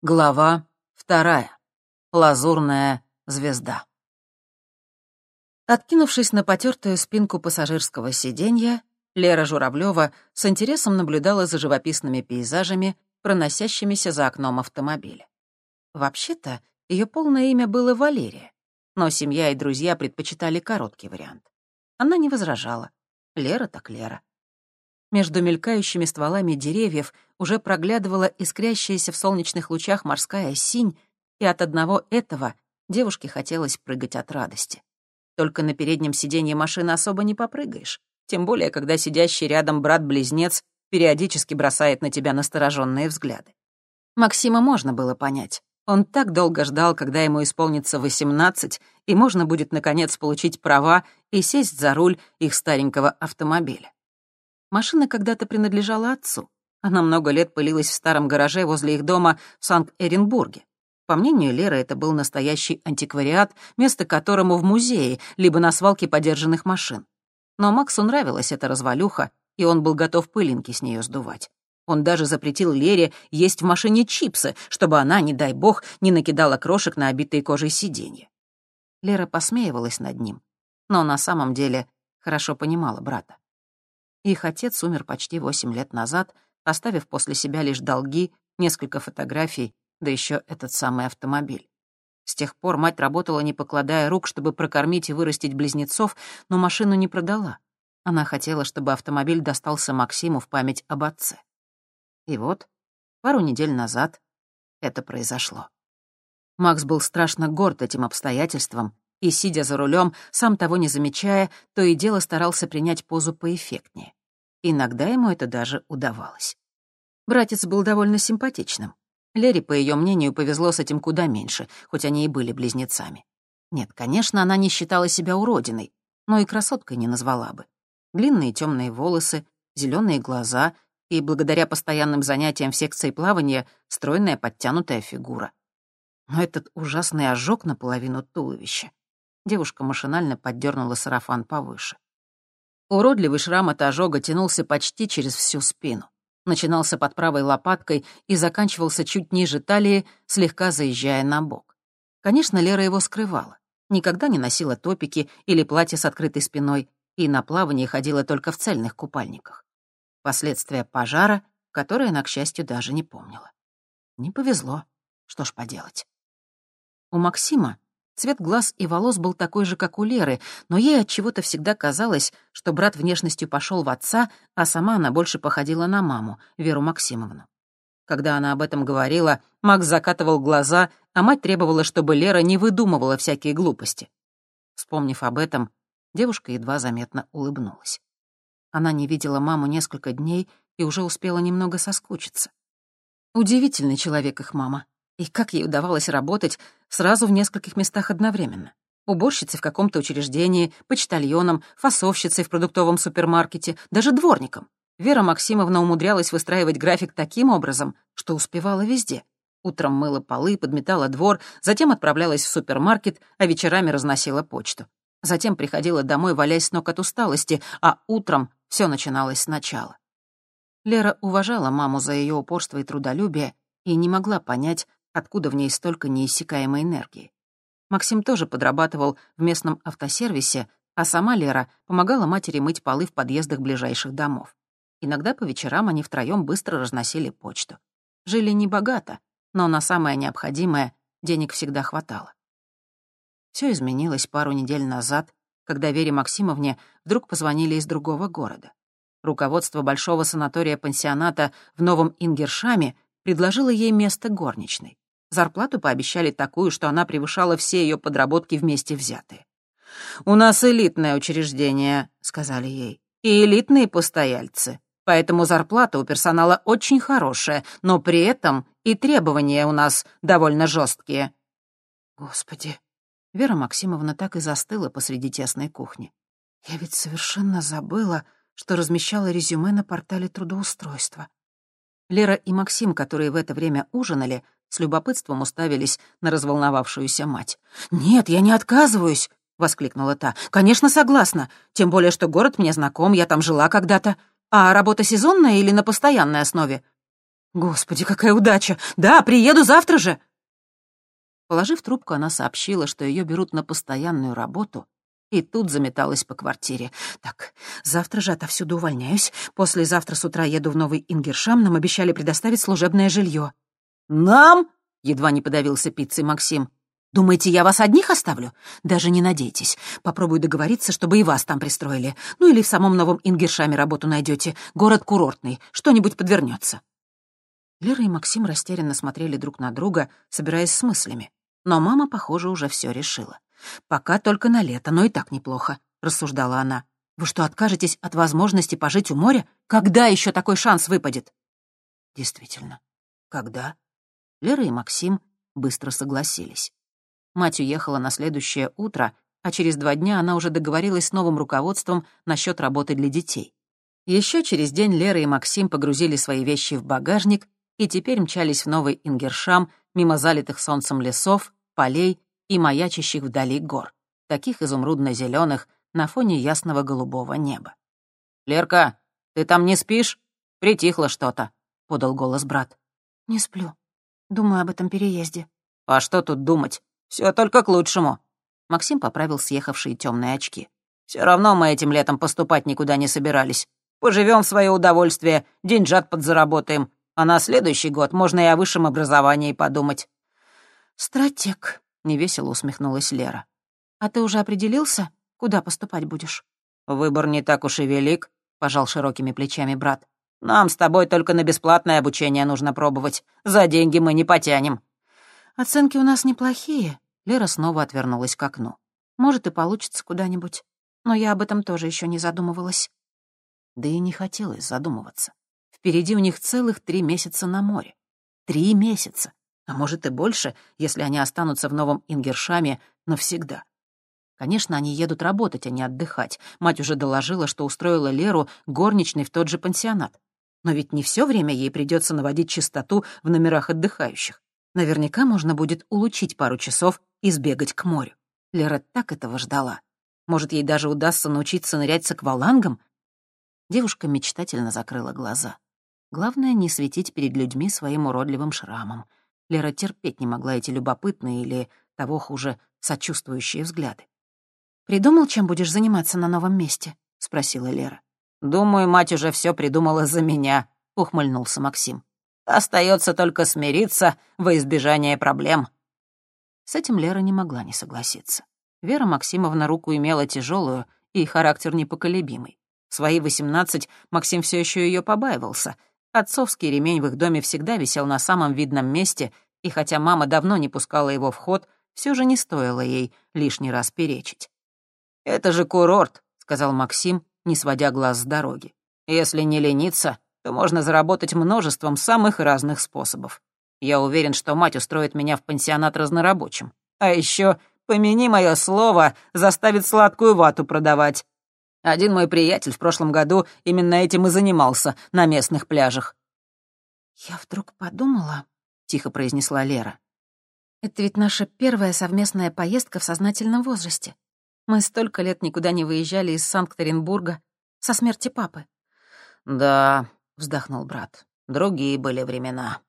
Глава вторая. Лазурная звезда. Откинувшись на потертую спинку пассажирского сиденья, Лера Журавлева с интересом наблюдала за живописными пейзажами, проносящимися за окном автомобиля. Вообще-то, ее полное имя было Валерия, но семья и друзья предпочитали короткий вариант. Она не возражала. Лера так Лера. Между мелькающими стволами деревьев уже проглядывала искрящаяся в солнечных лучах морская синь, и от одного этого девушке хотелось прыгать от радости. Только на переднем сиденье машины особо не попрыгаешь, тем более, когда сидящий рядом брат-близнец периодически бросает на тебя настороженные взгляды. Максима можно было понять. Он так долго ждал, когда ему исполнится 18, и можно будет, наконец, получить права и сесть за руль их старенького автомобиля. Машина когда-то принадлежала отцу. Она много лет пылилась в старом гараже возле их дома в Санкт-Эренбурге. По мнению Леры, это был настоящий антиквариат, место которому в музее, либо на свалке подержанных машин. Но Максу нравилась эта развалюха, и он был готов пылинки с нее сдувать. Он даже запретил Лере есть в машине чипсы, чтобы она, не дай бог, не накидала крошек на обитые кожей сиденья. Лера посмеивалась над ним, но на самом деле хорошо понимала брата. Их отец умер почти восемь лет назад, оставив после себя лишь долги, несколько фотографий, да еще этот самый автомобиль. С тех пор мать работала, не покладая рук, чтобы прокормить и вырастить близнецов, но машину не продала. Она хотела, чтобы автомобиль достался Максиму в память об отце. И вот, пару недель назад это произошло. Макс был страшно горд этим обстоятельством и, сидя за рулем, сам того не замечая, то и дело старался принять позу поэффектнее. Иногда ему это даже удавалось. Братец был довольно симпатичным. Лере, по ее мнению, повезло с этим куда меньше, хоть они и были близнецами. Нет, конечно, она не считала себя уродиной, но и красоткой не назвала бы. Длинные темные волосы, зеленые глаза и, благодаря постоянным занятиям в секции плавания, стройная подтянутая фигура. Но этот ужасный ожог наполовину туловища. Девушка машинально поддернула сарафан повыше. Уродливый шрам от ожога тянулся почти через всю спину. Начинался под правой лопаткой и заканчивался чуть ниже талии, слегка заезжая на бок. Конечно, Лера его скрывала. Никогда не носила топики или платье с открытой спиной, и на плавание ходила только в цельных купальниках. Последствия пожара, который она, к счастью, даже не помнила. Не повезло. Что ж поделать. У Максима Цвет глаз и волос был такой же, как у Леры, но ей от чего-то всегда казалось, что брат внешностью пошел в отца, а сама она больше походила на маму, Веру Максимовну. Когда она об этом говорила, Макс закатывал глаза, а мать требовала, чтобы Лера не выдумывала всякие глупости. Вспомнив об этом, девушка едва заметно улыбнулась. Она не видела маму несколько дней и уже успела немного соскучиться. Удивительный человек их мама. И как ей удавалось работать сразу в нескольких местах одновременно? Уборщицей в каком-то учреждении, почтальоном, фасовщицей в продуктовом супермаркете, даже дворником. Вера Максимовна умудрялась выстраивать график таким образом, что успевала везде. Утром мыла полы, подметала двор, затем отправлялась в супермаркет, а вечерами разносила почту. Затем приходила домой, валяясь с ног от усталости, а утром все начиналось сначала. Лера уважала маму за ее упорство и трудолюбие и не могла понять, откуда в ней столько неиссякаемой энергии. Максим тоже подрабатывал в местном автосервисе, а сама Лера помогала матери мыть полы в подъездах ближайших домов. Иногда по вечерам они втроём быстро разносили почту. Жили небогато, но на самое необходимое денег всегда хватало. Все изменилось пару недель назад, когда Вере Максимовне вдруг позвонили из другого города. Руководство большого санатория-пансионата в Новом Ингершаме предложило ей место горничной. Зарплату пообещали такую, что она превышала все ее подработки вместе взятые. «У нас элитное учреждение», — сказали ей, — «и элитные постояльцы. Поэтому зарплата у персонала очень хорошая, но при этом и требования у нас довольно жесткие». Господи, Вера Максимовна так и застыла посреди тесной кухни. Я ведь совершенно забыла, что размещала резюме на портале трудоустройства. Лера и Максим, которые в это время ужинали, с любопытством уставились на разволновавшуюся мать. «Нет, я не отказываюсь!» — воскликнула та. «Конечно, согласна. Тем более, что город мне знаком, я там жила когда-то. А работа сезонная или на постоянной основе?» «Господи, какая удача! Да, приеду завтра же!» Положив трубку, она сообщила, что ее берут на постоянную работу, и тут заметалась по квартире. «Так, завтра же отовсюду увольняюсь. Послезавтра с утра еду в Новый Ингершам. Нам обещали предоставить служебное жилье. «Нам?» — едва не подавился пиццей Максим. «Думаете, я вас одних оставлю? Даже не надейтесь. Попробую договориться, чтобы и вас там пристроили. Ну или в самом Новом Ингершаме работу найдете. Город курортный. Что-нибудь подвернется. Лера и Максим растерянно смотрели друг на друга, собираясь с мыслями. Но мама, похоже, уже все решила. «Пока только на лето, но и так неплохо», — рассуждала она. «Вы что, откажетесь от возможности пожить у моря? Когда еще такой шанс выпадет?» Действительно, когда? Лера и Максим быстро согласились. Мать уехала на следующее утро, а через два дня она уже договорилась с новым руководством насчет работы для детей. Еще через день Лера и Максим погрузили свои вещи в багажник и теперь мчались в Новый Ингершам мимо залитых солнцем лесов, полей и маячащих вдали гор, таких изумрудно-зеленых на фоне ясного голубого неба. «Лерка, ты там не спишь? Притихло что-то», — подал голос брат. «Не сплю. Думаю об этом переезде». «А что тут думать? Все только к лучшему». Максим поправил съехавшие темные очки. Все равно мы этим летом поступать никуда не собирались. Поживем в свое удовольствие, деньжат подзаработаем, а на следующий год можно и о высшем образовании подумать». «Стратег», — невесело усмехнулась Лера. «А ты уже определился, куда поступать будешь?» «Выбор не так уж и велик», — пожал широкими плечами брат. «Нам с тобой только на бесплатное обучение нужно пробовать. За деньги мы не потянем». «Оценки у нас неплохие», — Лера снова отвернулась к окну. «Может, и получится куда-нибудь. Но я об этом тоже еще не задумывалась». Да и не хотелось задумываться. Впереди у них целых три месяца на море. Три месяца. А может и больше, если они останутся в Новом Ингершаме навсегда. Конечно, они едут работать, а не отдыхать. Мать уже доложила, что устроила Леру горничной в тот же пансионат. Но ведь не все время ей придется наводить чистоту в номерах отдыхающих. Наверняка можно будет улучшить пару часов и сбегать к морю. Лера так этого ждала. Может, ей даже удастся научиться нырять с аквалангом? Девушка мечтательно закрыла глаза. Главное, не светить перед людьми своим уродливым шрамом. Лера терпеть не могла эти любопытные или, того хуже, сочувствующие взгляды. «Придумал, чем будешь заниматься на новом месте?» — спросила Лера. «Думаю, мать уже все придумала за меня», — ухмыльнулся Максим. «Остается только смириться во избежание проблем». С этим Лера не могла не согласиться. Вера Максимовна руку имела тяжелую и характер непоколебимый. В свои восемнадцать Максим все еще ее побаивался — Отцовский ремень в их доме всегда висел на самом видном месте, и хотя мама давно не пускала его в ход, все же не стоило ей лишний раз перечить. «Это же курорт», — сказал Максим, не сводя глаз с дороги. «Если не лениться, то можно заработать множеством самых разных способов. Я уверен, что мать устроит меня в пансионат разнорабочим. А еще, помяни мое слово, заставит сладкую вату продавать. Один мой приятель в прошлом году именно этим и занимался на местных пляжах». «Я вдруг подумала», — тихо произнесла Лера. «Это ведь наша первая совместная поездка в сознательном возрасте. Мы столько лет никуда не выезжали из Санкт-Петербурга со смерти папы». «Да», — вздохнул брат, — «другие были времена».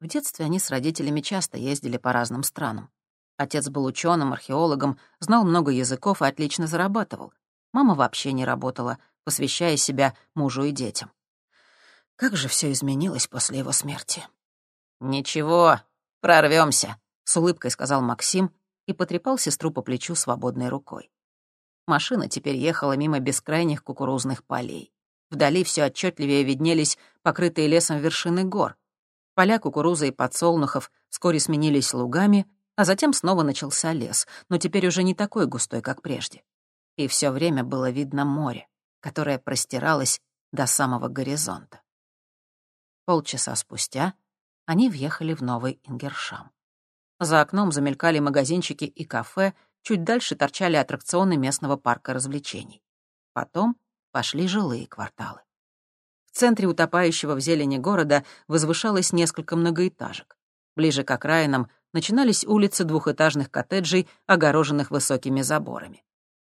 В детстве они с родителями часто ездили по разным странам. Отец был ученым, археологом, знал много языков и отлично зарабатывал. Мама вообще не работала, посвящая себя мужу и детям. Как же все изменилось после его смерти. «Ничего, прорвемся, с улыбкой сказал Максим и потрепал сестру по плечу свободной рукой. Машина теперь ехала мимо бескрайних кукурузных полей. Вдали все отчетливее виднелись покрытые лесом вершины гор. Поля кукурузы и подсолнухов вскоре сменились лугами, а затем снова начался лес, но теперь уже не такой густой, как прежде и все время было видно море, которое простиралось до самого горизонта. Полчаса спустя они въехали в Новый Ингершам. За окном замелькали магазинчики и кафе, чуть дальше торчали аттракционы местного парка развлечений. Потом пошли жилые кварталы. В центре утопающего в зелени города возвышалось несколько многоэтажек. Ближе к окраинам начинались улицы двухэтажных коттеджей, огороженных высокими заборами.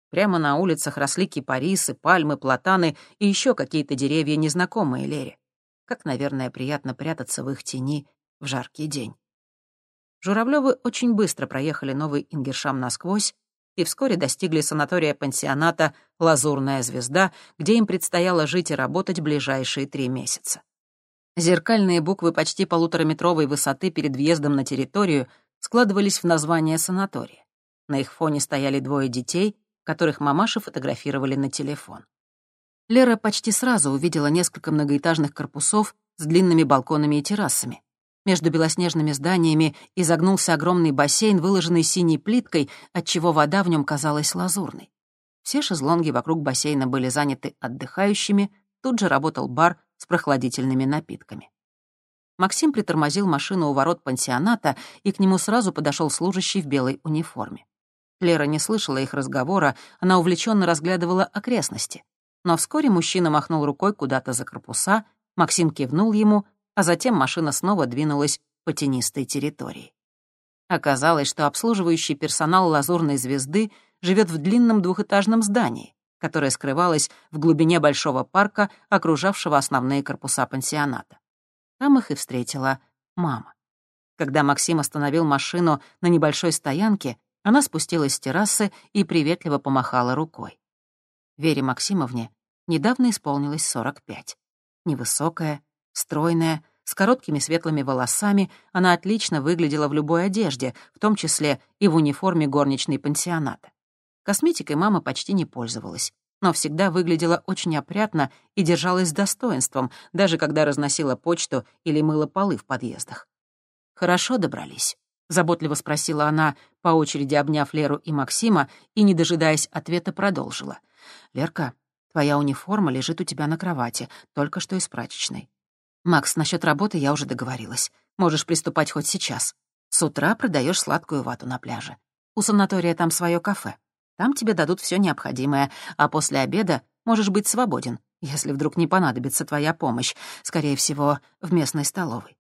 Прямо на улицах росли кипарисы, пальмы, платаны и еще какие-то деревья, незнакомые Лере. как, наверное, приятно прятаться в их тени в жаркий день. Журавлёвы очень быстро проехали новый Ингершам насквозь и вскоре достигли санатория-пансионата «Лазурная звезда», где им предстояло жить и работать ближайшие три месяца. Зеркальные буквы почти полутораметровой высоты перед въездом на территорию складывались в название санатория. На их фоне стояли двое детей, которых мамаши фотографировали на телефон. Лера почти сразу увидела несколько многоэтажных корпусов с длинными балконами и террасами. Между белоснежными зданиями изогнулся огромный бассейн, выложенный синей плиткой, отчего вода в нем казалась лазурной. Все шезлонги вокруг бассейна были заняты отдыхающими, тут же работал бар с прохладительными напитками. Максим притормозил машину у ворот пансионата, и к нему сразу подошел служащий в белой униформе. Лера не слышала их разговора, она увлеченно разглядывала окрестности. Но вскоре мужчина махнул рукой куда-то за корпуса, Максим кивнул ему, а затем машина снова двинулась по тенистой территории. Оказалось, что обслуживающий персонал «Лазурной звезды» живет в длинном двухэтажном здании, которое скрывалось в глубине большого парка, окружавшего основные корпуса пансионата. Там их и встретила мама. Когда Максим остановил машину на небольшой стоянке, она спустилась с террасы и приветливо помахала рукой. Вере Максимовне недавно исполнилось 45. Невысокая, стройная, с короткими светлыми волосами, она отлично выглядела в любой одежде, в том числе и в униформе горничной пансионата. Косметикой мама почти не пользовалась, но всегда выглядела очень опрятно и держалась с достоинством, даже когда разносила почту или мыла полы в подъездах. Хорошо добрались. — заботливо спросила она, по очереди обняв Леру и Максима, и, не дожидаясь ответа, продолжила. «Лерка, твоя униформа лежит у тебя на кровати, только что из прачечной. Макс, насчет работы я уже договорилась. Можешь приступать хоть сейчас. С утра продаешь сладкую вату на пляже. У санатория там свое кафе. Там тебе дадут все необходимое, а после обеда можешь быть свободен, если вдруг не понадобится твоя помощь, скорее всего, в местной столовой.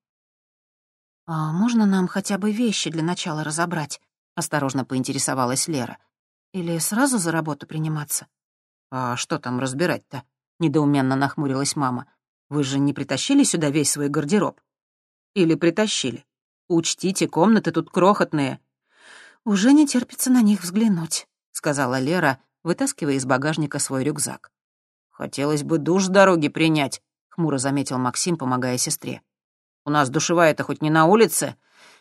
«А можно нам хотя бы вещи для начала разобрать?» — осторожно поинтересовалась Лера. «Или сразу за работу приниматься?» «А что там разбирать-то?» — недоуменно нахмурилась мама. «Вы же не притащили сюда весь свой гардероб?» «Или притащили? Учтите, комнаты тут крохотные». «Уже не терпится на них взглянуть», — сказала Лера, вытаскивая из багажника свой рюкзак. «Хотелось бы душ с дороги принять», — хмуро заметил Максим, помогая сестре. У нас душевая-то хоть не на улице?»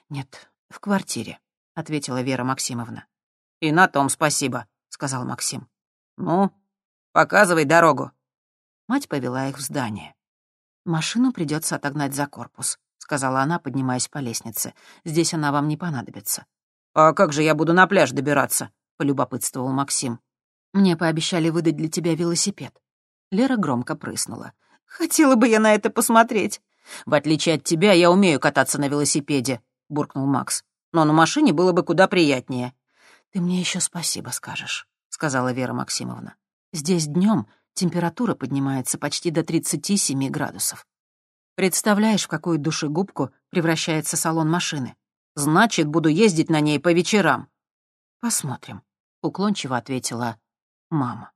«Нет, в квартире», — ответила Вера Максимовна. «И на том спасибо», — сказал Максим. «Ну, показывай дорогу». Мать повела их в здание. «Машину придется отогнать за корпус», — сказала она, поднимаясь по лестнице. «Здесь она вам не понадобится». «А как же я буду на пляж добираться?» — полюбопытствовал Максим. «Мне пообещали выдать для тебя велосипед». Лера громко прыснула. «Хотела бы я на это посмотреть. «В отличие от тебя, я умею кататься на велосипеде», — буркнул Макс. «Но на машине было бы куда приятнее». «Ты мне еще спасибо скажешь», — сказала Вера Максимовна. «Здесь днем температура поднимается почти до 37 градусов. Представляешь, в какую душегубку превращается салон машины? Значит, буду ездить на ней по вечерам». «Посмотрим», — уклончиво ответила мама.